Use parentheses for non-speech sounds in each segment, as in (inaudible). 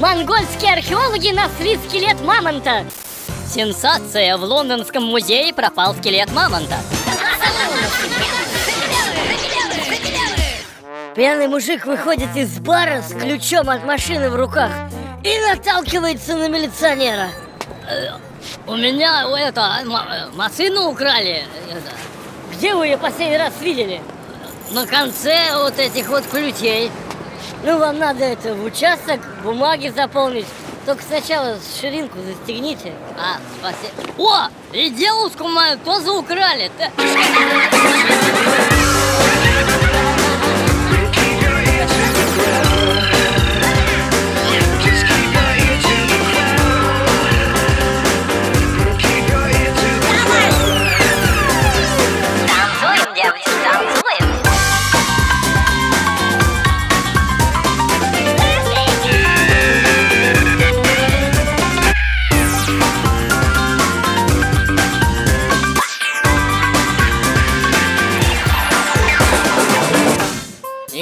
Монгольские археологи нашли скелет мамонта! Сенсация! В лондонском музее пропал скелет мамонта. Пьяный мужик выходит из бара с ключом от машины в руках И наталкивается на милиционера. У меня у это, э, машину украли. Где вы ее последний раз видели? На конце вот этих вот ключей Ну, вам надо это в участок, бумаги заполнить. Только сначала ширинку застегните. А, спасибо О, и девушку мою тоже украли. Ты- (laughs)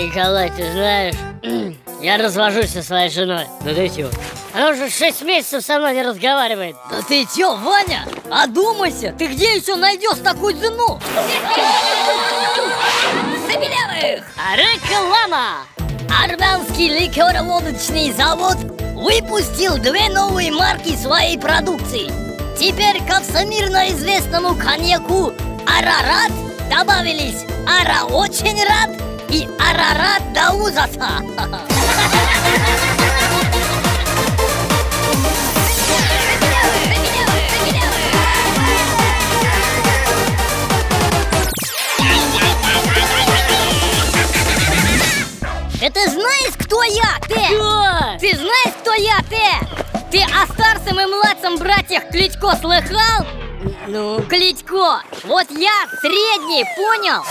Николай, ты знаешь, (clears throat) я развожусь со своей женой Ну ты чего? Она уже шесть месяцев со мной не разговаривает Да ты чё, Ваня? Одумайся, ты где еще найдешь такую жену? Забелявых! Реклама! Армянский ликероводочный завод выпустил две новые марки своей продукции. Теперь ко всемирно известному коньяку Арарат добавились Ара очень рад и Арарат до ужаса. Это знаешь, кто я, ты? Ты знаешь, кто я, ты? Ты о старшем и младшем братьях Кличко слыхал? Ну? Клитько, вот я средний, понял?